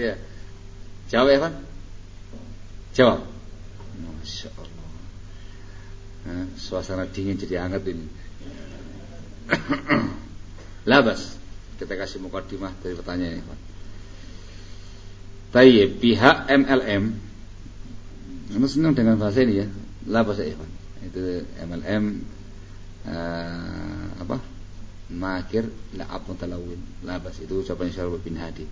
Ya. Jawab Pak? Jawab. Masya Allah. Nah, suasana dingin jadi hangat ini. Labas. Kita kasih mukadimah dari pertanyaan ini. Tayyib, pihak MLM Anda senang dengan bahasa ini ya Labas ya Pak Itu MLM uh, eh, Apa Makir La'ab mutalawin Labas itu ucapan Syarul bin Hadi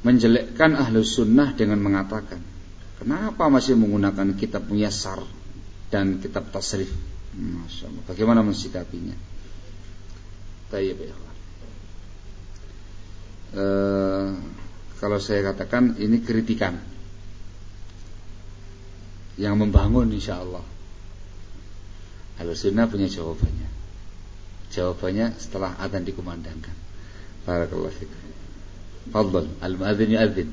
Menjelekkan ahlu sunnah dengan mengatakan Kenapa masih menggunakan kitab Muyasar Dan kitab Tasrif Masya Allah Bagaimana mensikapinya Tayyib ya Uh, kalau saya katakan ini kritikan yang membangun insya Allah. Halo sunnah punya jawabannya. Jawabannya setelah adzan dikumandangkan. Barakallahu fikum. Fadl, al-muadzin yu'adzin.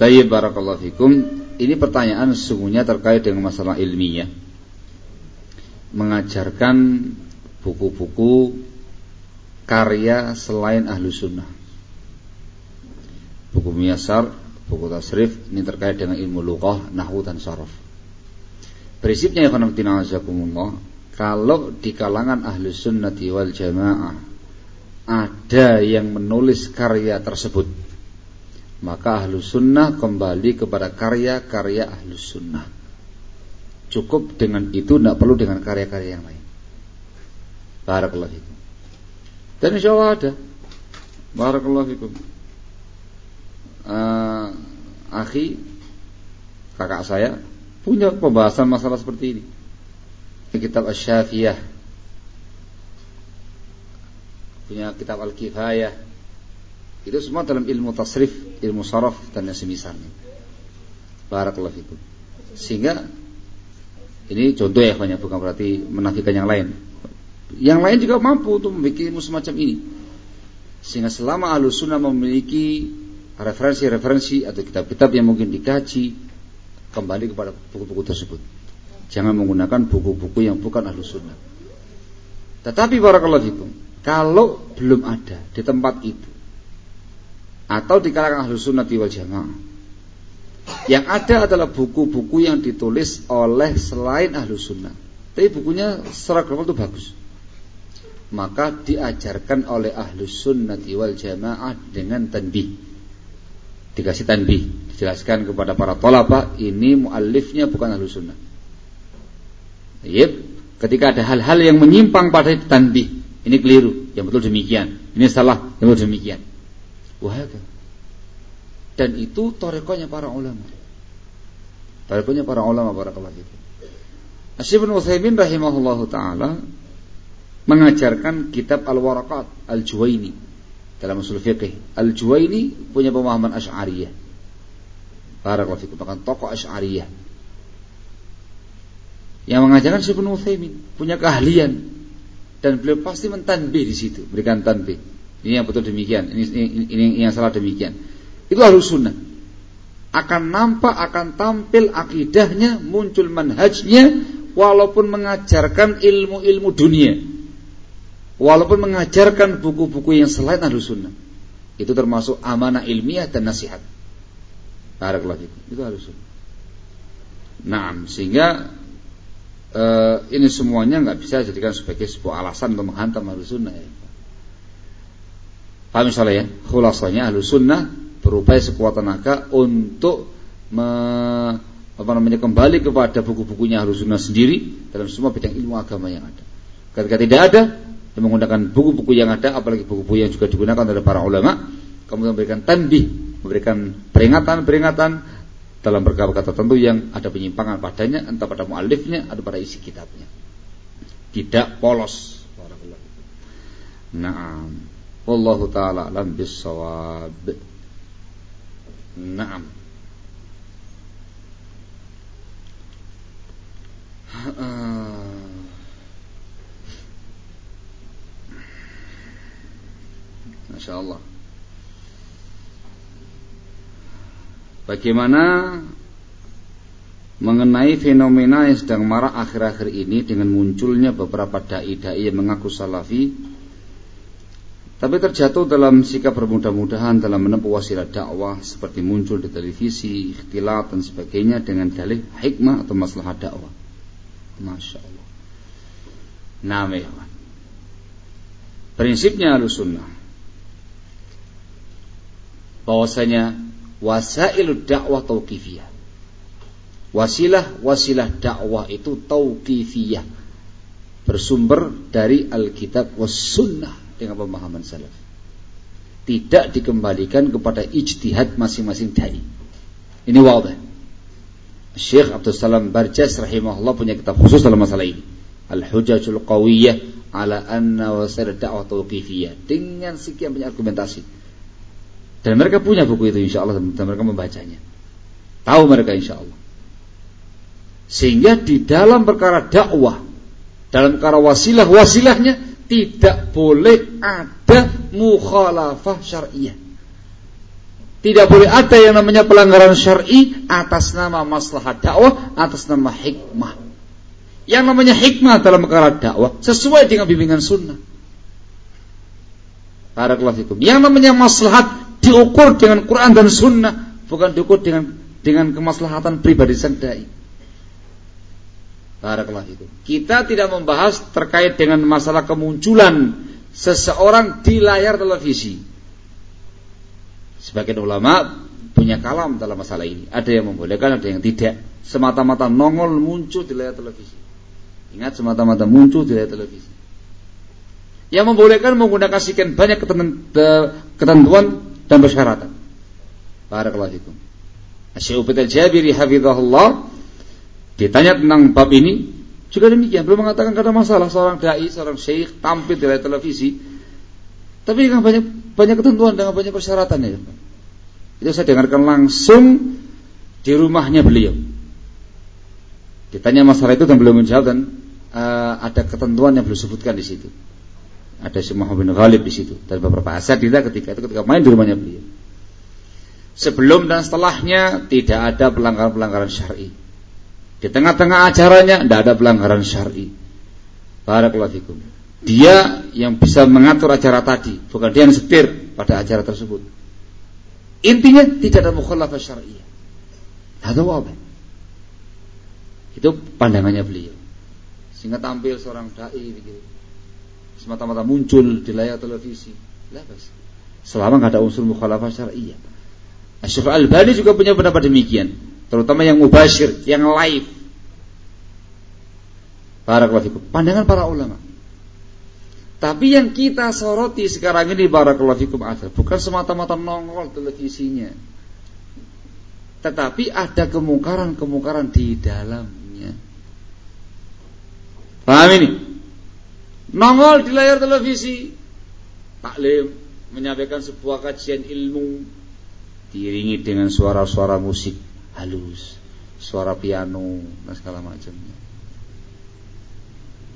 Tayyib barakallahu fikum. Ini pertanyaan sesungguhnya terkait dengan masalah ilmiah. Mengajarkan buku-buku karya selain ahlu sunnah. Buku miasar, buku tasrif ini terkait dengan ilmu luqah, nahwu dan saraf. Prinsipnya ya kalau di kalangan ahlu sunnati wal jamaah ada yang menulis karya tersebut, maka ahlu sunnah kembali kepada karya-karya ahlu sunnah. Cukup dengan itu, tidak perlu dengan karya-karya yang lain. Barakallahu fikum. Dan insya Allah ada. Barakallahu fikum. Uh, akhi kakak saya punya pembahasan masalah seperti ini. Kitab Asy-Syafiyah. Punya kitab Al-Kifayah. Itu semua dalam ilmu tasrif, ilmu saraf dan yang semisalnya. Barakallahu fikum. Sehingga ini contoh ya banyak bukan berarti menafikan yang lain. Yang lain juga mampu untuk membuat ilmu semacam ini. Sehingga selama ahlu sunnah memiliki referensi-referensi atau kitab-kitab yang mungkin dikaji, kembali kepada buku-buku tersebut. Jangan menggunakan buku-buku yang bukan ahlu sunnah. Tetapi barakallahu fikum, kalau belum ada di tempat itu, atau di kalangan ahlu sunnah wal jamaah, yang ada adalah buku-buku yang ditulis oleh selain ahlu sunnah. Tapi bukunya secara global itu bagus maka diajarkan oleh ahlu sunnati wal jamaah dengan tanbih dikasih tanbih dijelaskan kepada para tolaba ini muallifnya bukan ahlu sunnah Yep. ketika ada hal-hal yang menyimpang pada tanbih ini keliru yang betul demikian ini salah yang betul demikian wah dan itu torekonya para ulama torekonya para ulama para itu Asyibun Uthaymin rahimahullahu ta'ala mengajarkan kitab Al-Waraqat Al-Juwaini dalam usul fiqh. Al-Juwaini punya pemahaman Asy'ariyah. Barakallahu fikum, bahkan tokoh Asy'ariyah. Yang mengajarkan Syekh Utsaimin punya keahlian dan beliau pasti mentanbih di situ, berikan tanbih. Ini yang betul demikian, ini, ini, ini yang salah demikian. Itu harus sunnah. Akan nampak, akan tampil akidahnya, muncul manhajnya, walaupun mengajarkan ilmu-ilmu dunia walaupun mengajarkan buku-buku yang selain ahlu sunnah itu termasuk amanah ilmiah dan nasihat Barakallahu itu harus sunnah Nah, sehingga uh, ini semuanya nggak bisa dijadikan sebagai sebuah alasan untuk menghantam ahlu sunnah ya. Paham misalnya ya? Khulasanya ahlu sunnah berupaya sekuat tenaga untuk me, apa namanya kembali kepada buku-bukunya ahlu sunnah sendiri dalam semua bidang ilmu agama yang ada. Ketika tidak ada, dan menggunakan buku-buku yang ada apalagi buku-buku yang juga digunakan oleh para ulama kemudian memberikan tanbih memberikan peringatan-peringatan dalam perkara-perkara tertentu yang ada penyimpangan padanya entah pada muallifnya atau pada isi kitabnya. Tidak polos. Naam. Wallahu ta'ala alam bisawab Naam. Masya Allah. Bagaimana mengenai fenomena yang sedang marak akhir-akhir ini dengan munculnya beberapa dai-dai yang mengaku salafi tapi terjatuh dalam sikap bermudah-mudahan dalam menempuh wasilah dakwah seperti muncul di televisi, ikhtilat dan sebagainya dengan dalih hikmah atau masalah dakwah. Masya Allah. Nah, Prinsipnya sunnah bahwasanya wasailu dakwah tauqifiyah. Wasilah-wasilah dakwah itu tauqifiyah. Bersumber dari Alkitab was sunnah dengan pemahaman salaf. Tidak dikembalikan kepada ijtihad masing-masing dai. Ini wadah. Syekh Abdul Salam Barjas rahimahullah punya kitab khusus dalam masalah ini. Al-Hujajul Qawiyah ala anna wasail da'wah tauqifiyah dengan sekian banyak argumentasi. Dan mereka punya buku itu insya Allah dan mereka membacanya. Tahu mereka insya Allah. Sehingga di dalam perkara dakwah, dalam perkara wasilah, wasilahnya tidak boleh ada mukhalafah syariah. Tidak boleh ada yang namanya pelanggaran syar'i atas nama maslahat dakwah, atas nama hikmah. Yang namanya hikmah dalam perkara dakwah sesuai dengan bimbingan sunnah. Barakallahu Yang namanya maslahat diukur dengan Quran dan sunnah, bukan diukur dengan dengan kemaslahatan pribadi sang dai. Barakallah itu. Kita tidak membahas terkait dengan masalah kemunculan seseorang di layar televisi. Sebagian ulama punya kalam dalam masalah ini. Ada yang membolehkan, ada yang tidak. Semata-mata nongol muncul di layar televisi. Ingat semata-mata muncul di layar televisi. Yang membolehkan menggunakan sekian banyak ketentuan dan persyaratan. Barakallah itu. Syekh al-Jabiri hafizahullah Ditanya tentang bab ini juga demikian, belum mengatakan ada masalah seorang dai, seorang syekh tampil di layar televisi. Tapi dengan banyak banyak ketentuan dengan banyak persyaratan ya. Itu saya dengarkan langsung di rumahnya beliau. Ditanya masalah itu dan belum menjawab dan uh, ada ketentuan yang belum sebutkan di situ. Ada si Muhammad bin Ghalib di situ dan beberapa asatidah ketika itu ketika main di rumahnya beliau. Sebelum dan setelahnya tidak ada pelanggaran-pelanggaran syar'i. Di tengah-tengah acaranya tidak ada pelanggaran syar'i. Barakallahu fikum. Dia yang bisa mengatur acara tadi, bukan dia yang setir pada acara tersebut. Intinya tidak ada mukhalafah syariah. Ada wabah. Itu pandangannya beliau. Sehingga tampil seorang dai begitu. Semata-mata muncul di layar televisi. Lepas. Selama nggak ada unsur mukhalafah syariah. Asy Al-Bani juga punya pendapat demikian terutama yang mubashir, yang live. Barakallahu fikum. Pandangan para ulama. Tapi yang kita soroti sekarang ini barakallahu fikum adalah bukan semata-mata nongol televisinya. Tetapi ada kemungkaran-kemungkaran di dalamnya. Paham ini? Nongol di layar televisi. Taklim menyampaikan sebuah kajian ilmu diiringi dengan suara-suara musik halus, suara piano dan segala macamnya.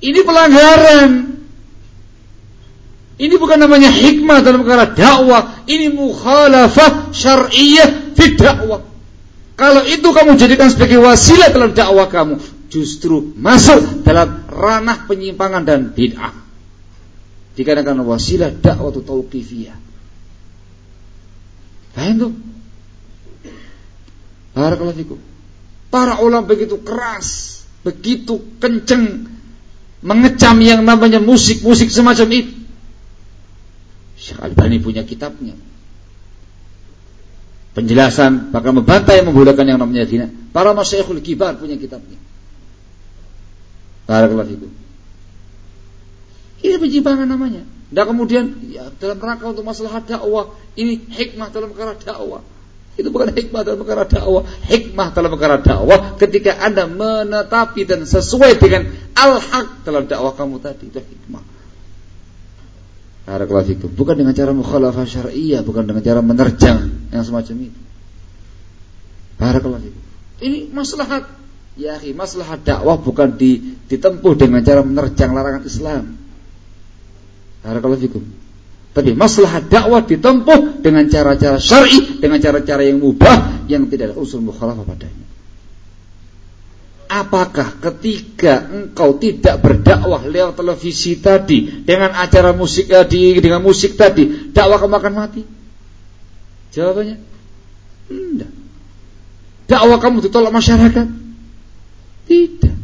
Ini pelanggaran. Ini bukan namanya hikmah dalam perkara dakwah, ini mukhalafah syar'iyyah fi dakwah. Kalau itu kamu jadikan sebagai wasilah dalam dakwah kamu, justru masuk dalam ranah penyimpangan dan bid'ah. Dikarenakan wasilah dakwah tauqifiyah. Paham tuh? Barakallahu fikum. Para ulama begitu keras, begitu kenceng mengecam yang namanya musik-musik semacam itu. Syekh Albani punya kitabnya. Penjelasan bahkan membantai membolehkan yang namanya zina. Para masyayikhul kibar punya kitabnya. Barakallahu fikum. Ini penyimpangan namanya. Dan kemudian ya, dalam rangka untuk masalah dakwah, ini hikmah dalam perkara dakwah. Itu bukan hikmah dalam perkara dakwah. Hikmah dalam perkara dakwah ketika Anda menetapi dan sesuai dengan al-haq dalam dakwah kamu tadi. Itu hikmah. Barakallahu fikum. Bukan dengan cara mukhalafah syariah, bukan dengan cara menerjang yang semacam itu. Barakallahu fikum. Ini maslahat. Ya, maslahat dakwah bukan ditempuh dengan cara menerjang larangan Islam. Barakallahu. Tapi masalah dakwah ditempuh dengan cara-cara syar'i, dengan cara-cara yang mubah yang tidak ada unsur mukhalafah padanya. Apakah ketika engkau tidak berdakwah lewat televisi tadi dengan acara musik tadi dengan musik tadi, dakwah kamu akan mati? Jawabannya, tidak. Dakwah kamu ditolak masyarakat? Tidak.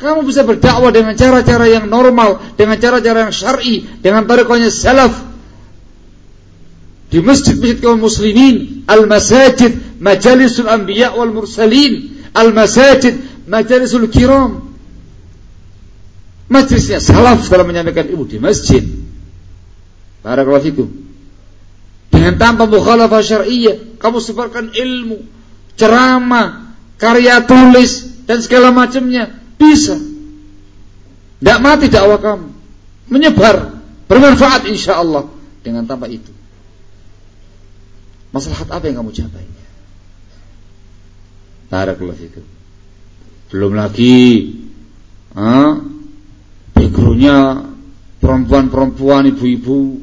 Kamu bisa berdakwah dengan cara-cara yang normal, dengan cara-cara yang syar'i, dengan tarikhnya salaf. Di masjid-masjid kaum muslimin, al-masajid, majalisul anbiya wal mursalin, Al-masajid majalisul kiram. Majlisnya salaf dalam menyampaikan ilmu di masjid. Barakallahu fikum. Dengan tanpa mukhalafah syar'iyyah, kamu sebarkan ilmu, ceramah, karya tulis dan segala macamnya bisa. Tidak mati dakwah kamu. Menyebar, bermanfaat insya Allah dengan tanpa itu. Masalah apa yang kamu capai? Barakallahu fikum. Belum lagi ah, backgroundnya perempuan-perempuan ibu-ibu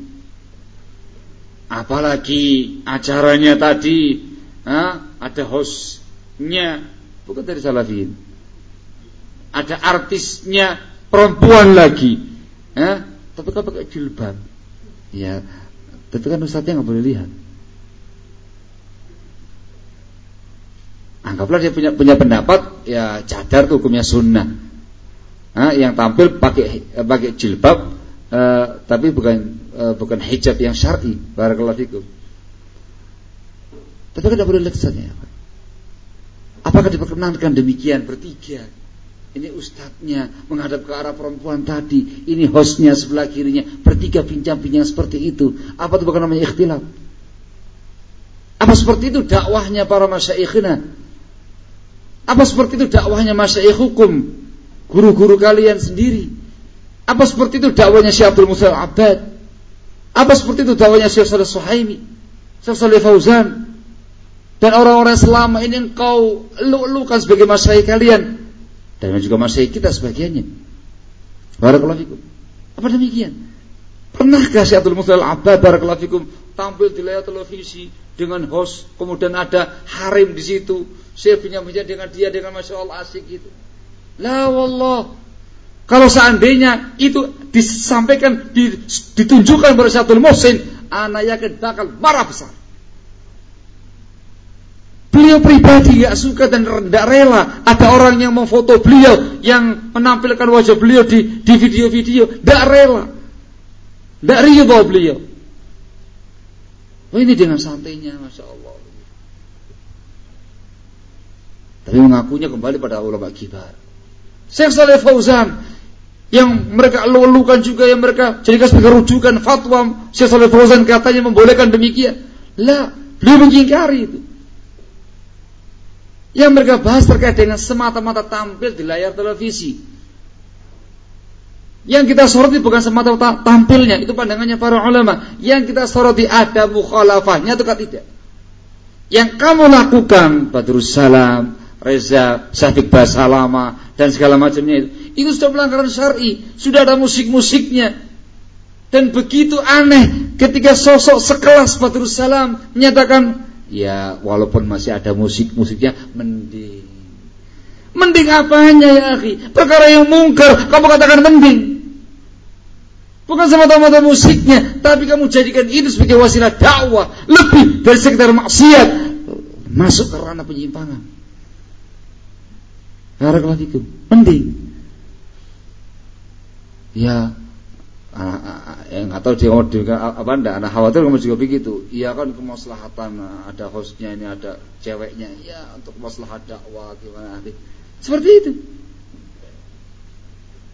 apalagi acaranya tadi ah, ada hostnya bukan dari salafin ada artisnya perempuan lagi. Ah, tapi kan pakai jilbab? Ya tapi kan ustadznya nggak boleh lihat. Anggaplah dia punya punya pendapat ya cadar tuh hukumnya sunnah. Nah, yang tampil pakai pakai jilbab uh, tapi bukan uh, bukan hijab yang syar'i. Barakallahu fikum. Tapi kan tidak boleh lihat Apakah diperkenankan demikian bertiga? Ini ustadznya menghadap ke arah perempuan tadi. Ini hostnya sebelah kirinya. Bertiga bincang-bincang seperti itu. Apa itu bukan namanya ikhtilaf? Apa seperti itu dakwahnya para masyaikhina? Apa seperti itu dakwahnya masyaikh hukum? Guru-guru kalian sendiri. Apa seperti itu dakwahnya Syekh Abdul Musa Abad? Apa seperti itu dakwahnya Syekh Saleh Suhaimi? Syekh Saleh Fauzan? Dan orang-orang selama ini engkau elu-elukan sebagai masyaikh kalian. Dan juga masyaikh kita sebagiannya. Barakallahu fikum. Apa demikian? Pernahkah Syekh Abdul Abad Barakallahu fikum tampil di layar televisi dengan host, kemudian ada harim di situ, saya punya dengan dia dengan masya Allah asik gitu. La wallah. Kalau seandainya itu disampaikan, ditunjukkan kepada satu muhsin, anak yakin bakal marah besar. Beliau pribadi gak suka dan tidak rela ada orang yang memfoto beliau, yang menampilkan wajah beliau di di video-video, tidak rela, tidak ridho beliau. Oh ini dengan santainya, masya Allah. Tapi mengakunya kembali pada ulama kibar. Syekh Saleh Fauzan yang mereka lulukan juga yang mereka jadikan sebagai rujukan fatwa Syekh Saleh Fauzan katanya membolehkan demikian. Lah, beliau mengingkari itu. Yang mereka bahas terkait dengan semata-mata tampil di layar televisi. Yang kita soroti bukan semata-mata tampilnya, itu pandangannya para ulama. Yang kita soroti ada mukhalafahnya atau tidak. Yang kamu lakukan, Badrus Salam, Reza, Syafiq Basalama dan segala macamnya itu. Itu sudah pelanggaran syar'i, sudah ada musik-musiknya. Dan begitu aneh ketika sosok sekelas Badrus Salam menyatakan, ya walaupun masih ada musik-musiknya, mending. Mending apanya ya akhi? Perkara yang mungkar, kamu katakan mending. Bukan semata-mata musiknya, tapi kamu jadikan itu sebagai wasilah dakwah, lebih dari sekedar maksiat, masuk ke ranah penyimpangan. Barakallahu fikum. Mending. Ya yang atau dia mau apa anda anak khawatir kamu juga begitu. Iya kan kemaslahatan ada hostnya ini ada ceweknya. Ya untuk maslahat dakwah gimana seperti itu.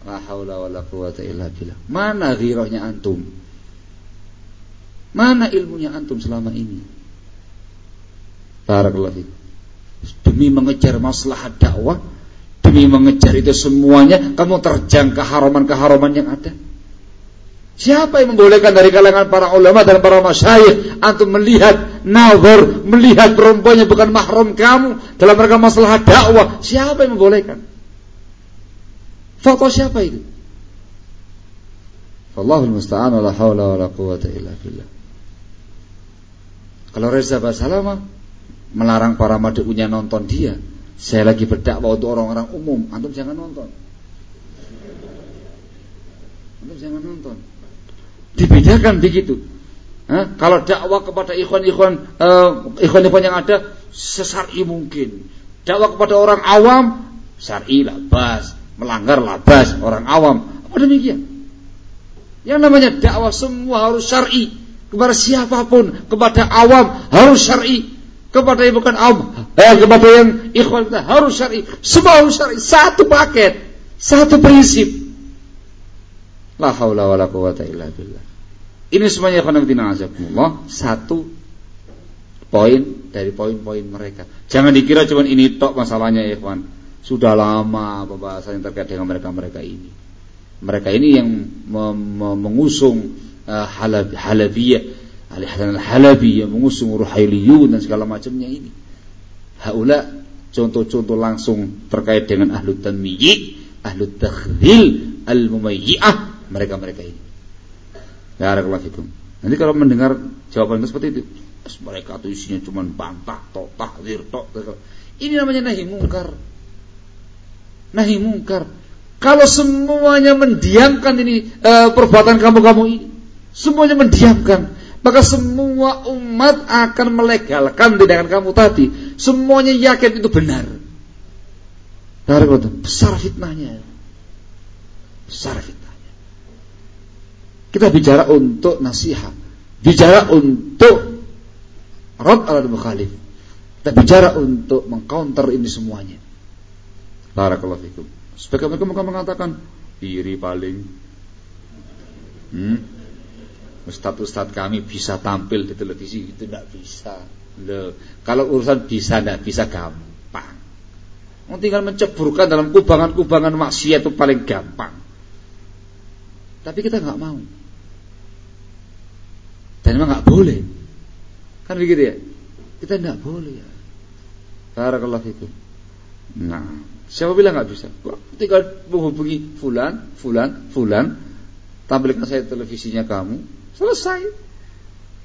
La haula wala quwata mana ghirahnya antum? Mana ilmunya antum selama ini? Barakallahu demi mengejar maslahat dakwah Demi mengejar itu semuanya, kamu terjang keharaman-keharaman yang ada. Siapa yang membolehkan dari kalangan para ulama dan para masyayikh antum melihat nazar, melihat perempuannya bukan mahram kamu dalam rangka masalah dakwah? Siapa yang membolehkan? Foto siapa itu? Allahul musta'an wa la haula wa la illa billah. Kalau Reza Basalama melarang para madu'unya nonton dia, saya lagi berdakwah untuk orang-orang umum, antum jangan nonton. Antum jangan nonton. Dibedakan begitu. Hah? Kalau dakwah kepada ikhwan-ikhwan uh, ikhwan-ikhwan yang ada sesari mungkin. Dakwah kepada orang awam syar'i labas, melanggar labas orang awam. Apa demikian? Yang namanya dakwah semua harus syar'i kepada siapa pun, kepada awam harus syar'i, kepada yang bukan awam, eh, kepada yang ikhwan kita harus syar'i. Semua harus syar'i, satu paket, satu prinsip. La haula wala quwata illa billah. Ini semuanya khonafidina azakumullah Satu poin dari poin-poin mereka. Jangan dikira cuma ini tok masalahnya ya ikhwan. Sudah lama pembahasan yang terkait dengan mereka-mereka ini. Mereka ini yang mengusung uh, halab, halabiyah Ali Hasan al-Halabi yang mengusung ruhailiyun dan segala macamnya ini. Haula contoh-contoh langsung terkait dengan ahlu tanmiyi Ahlu takhdil al-mumayyi'ah Mereka-mereka ini Barakallahu fikum. Nanti kalau mendengar jawaban itu seperti itu, mereka tuh isinya cuma bantah, tok, tahdir, tok. Ini namanya nahi mungkar. Nahi mungkar. Kalau semuanya mendiamkan ini e, perbuatan kamu-kamu ini, semuanya mendiamkan, maka semua umat akan melegalkan tindakan kamu tadi. Semuanya yakin itu benar. Besar fitnahnya. Besar fitnah. Kita bicara untuk nasihat, bicara untuk rad al mukhalif. Kita bicara untuk mengcounter ini semuanya. Barakallahu fikum. Sebagai mereka mengatakan iri paling hmm? Ustadz-ustadz kami bisa tampil di televisi itu tidak bisa. Loh, kalau urusan bisa tidak bisa gampang. Mau tinggal menceburkan dalam kubangan-kubangan maksiat itu paling gampang. Tapi kita nggak mau. Dan memang nggak boleh. Kan begitu ya? Kita nggak boleh ya. Barakallahu fikum. Nah, siapa bilang nggak bisa? Tinggal menghubungi fulan, fulan, fulan, tampilkan saya televisinya kamu, selesai.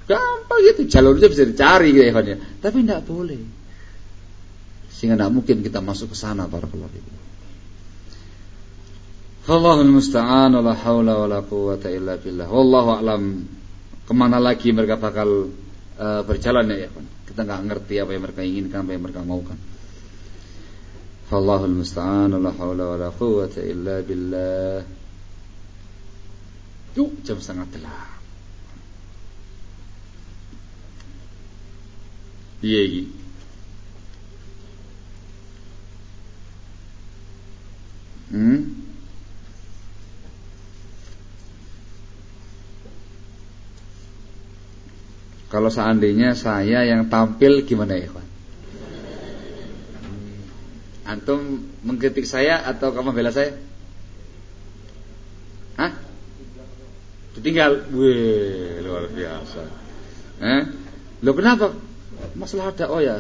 Gampang gitu, jalurnya bisa dicari gitu ya, Tapi tidak boleh. Sehingga tidak mungkin kita masuk ke sana barakallahu fikum. Allahul musta'an la haula wa la quwwata illa billah. Wallahu a'lam ke mana lagi mereka bakal uh, berjalan ya kan? Kita nggak ngerti apa yang mereka inginkan apa yang mereka maukan. Fallahul musta'an la haula wala quwwata illa billah. Yuk jam setengah telah. Iya gitu Hmm Kalau seandainya saya yang tampil gimana ya, Pak? Antum mengkritik saya atau kamu bela saya? Hah? Ditinggal. Wih, luar biasa. Eh? Lo kenapa? Masalah dakwah ya,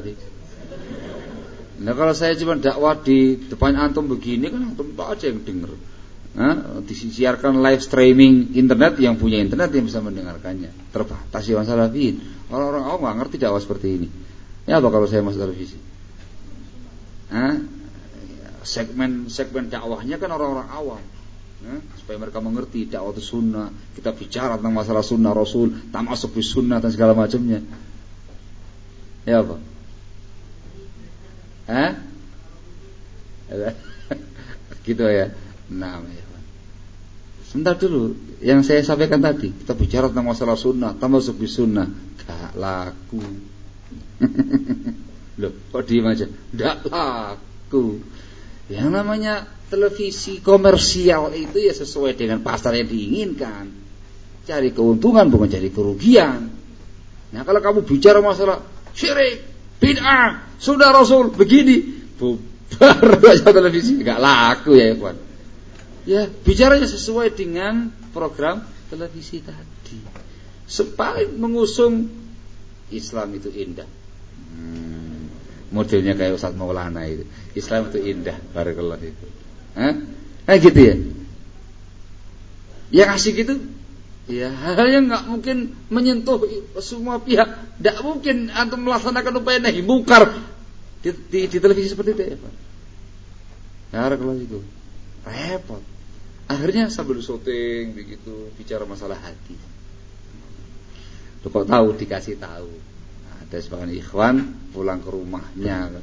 Nah kalau saya cuma dakwah di depan antum begini kan antum tak aja yang denger. Nah, disiarkan live streaming internet yang punya internet yang bisa mendengarkannya. Terbatas ya salafin orang-orang awam nggak ngerti dakwah seperti ini. Ya apa kalau saya masuk televisi? Hah? segmen segmen dakwahnya kan orang-orang awam. Nah, supaya mereka mengerti dakwah itu sunnah. Kita bicara tentang masalah sunnah rasul tak masuk di sunnah dan segala macamnya. Ya apa? Hah? gitu ya Nah, ya. Sebentar dulu, yang saya sampaikan tadi, kita bicara tentang masalah sunnah, termasuk di sunnah, gak laku. Loh, kok diem aja? Gak laku. Yang namanya televisi komersial itu ya sesuai dengan pasar yang diinginkan. Cari keuntungan bukan cari kerugian. Nah kalau kamu bicara masalah syirik, bid'ah, sudah Rasul begini, bubar aja televisi, gak laku ya kawan ya bicaranya sesuai dengan program televisi tadi. Sepaling mengusung Islam itu indah. Hmm, modelnya kayak Ustaz Maulana itu. Islam itu indah, barakallahu itu. Hah? Nah gitu ya. Yang asik itu ya hal yang nggak mungkin menyentuh semua pihak. Tidak mungkin antum melaksanakan upaya nahi mungkar di, di, di televisi seperti itu ya Pak. Kalau itu repot. Akhirnya sambil syuting begitu bicara masalah hati. Lu kok tahu dikasih tahu. Nah, ada sebagian ikhwan pulang ke rumahnya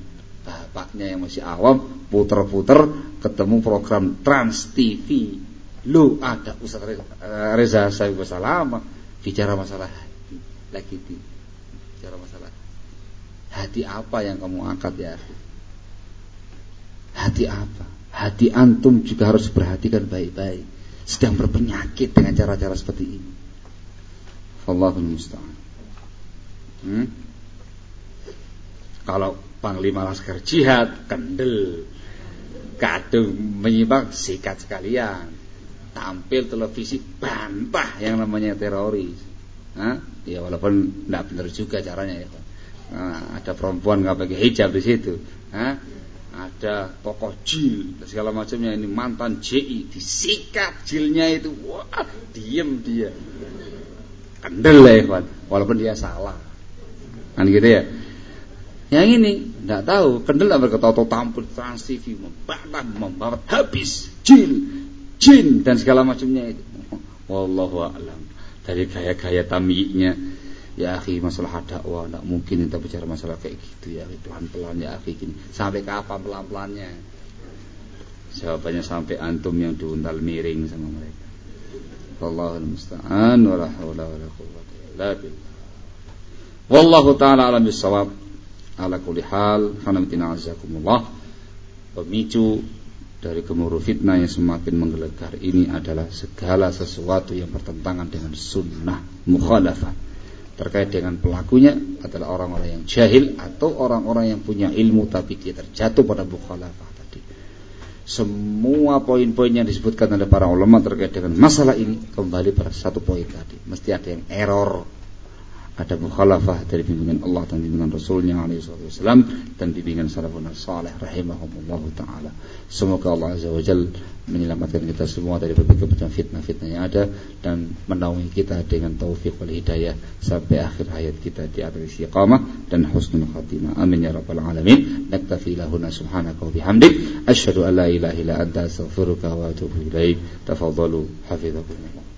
bapaknya yang masih awam puter-puter ketemu program Trans TV. Lu ada Ustaz Reza Sayyid Salama bicara masalah hati. Lagi di bicara masalah hati apa yang kamu angkat ya? Hati apa? Hati antum juga harus perhatikan baik-baik. Sedang berpenyakit dengan cara-cara seperti ini. Allahul musta'an. Hmm? Kalau panglima laskar jihad kendel kadung menyimak sikat sekalian tampil televisi bantah yang namanya teroris Hah? ya walaupun tidak benar juga caranya ya nah, ada perempuan nggak pakai hijab di situ Hah? Ada tokoh jil segala macamnya. Ini mantan JI disikat jilnya itu. Wah diem dia. Kendel ya walaupun dia salah. Kan gitu ya? Yang ini tidak tahu, kendel mereka. Tahu tampil trans TV membawa habis jin, jin dan segala macamnya itu. Wallahu a'lam. Dari gaya-gaya tamiknya Ya akhi masalah dakwah tidak mungkin kita bicara masalah kayak gitu ya pelan-pelan ya akhi gini. Sampai kapan pelan-pelannya? Jawabannya sampai antum yang diuntal miring sama mereka. Wallahu musta'an wa la haula wa la quwwata illa billah. Wallahu taala alam bisawab ala kulli hal khanatina azakumullah pemicu dari gemuruh fitnah yang semakin menggelegar ini adalah segala sesuatu yang bertentangan dengan sunnah mukhalafah terkait dengan pelakunya adalah orang-orang yang jahil atau orang-orang yang punya ilmu tapi dia terjatuh pada mukhalafah tadi. Semua poin-poin yang disebutkan oleh para ulama terkait dengan masalah ini kembali pada satu poin tadi. Mesti ada yang error ada mukhalafah dari bimbingan Allah dan bimbingan Rasulnya wasallam dan bimbingan salafun salih rahimahumullah taala. Semoga Allah azza wajal menyelamatkan kita semua dari berbagai macam fitnah-fitnah yang ada dan menaungi kita dengan taufik wal hidayah sampai akhir hayat kita di atas istiqamah dan husnul khatimah. Amin ya rabbal alamin. Naktafi lahuna subhanaka wa bihamdik asyhadu an la ilaha illa anta astaghfiruka wa atubu ilaik. Tafadhalu hafizakumullah.